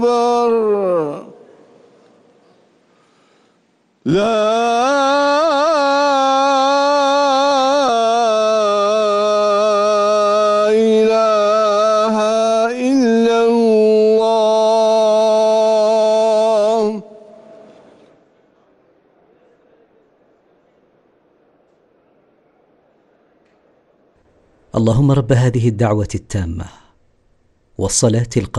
أكبر لا إله إلا الله۔ اللهم رب هذه الدعوه التامه والصلاه القائمه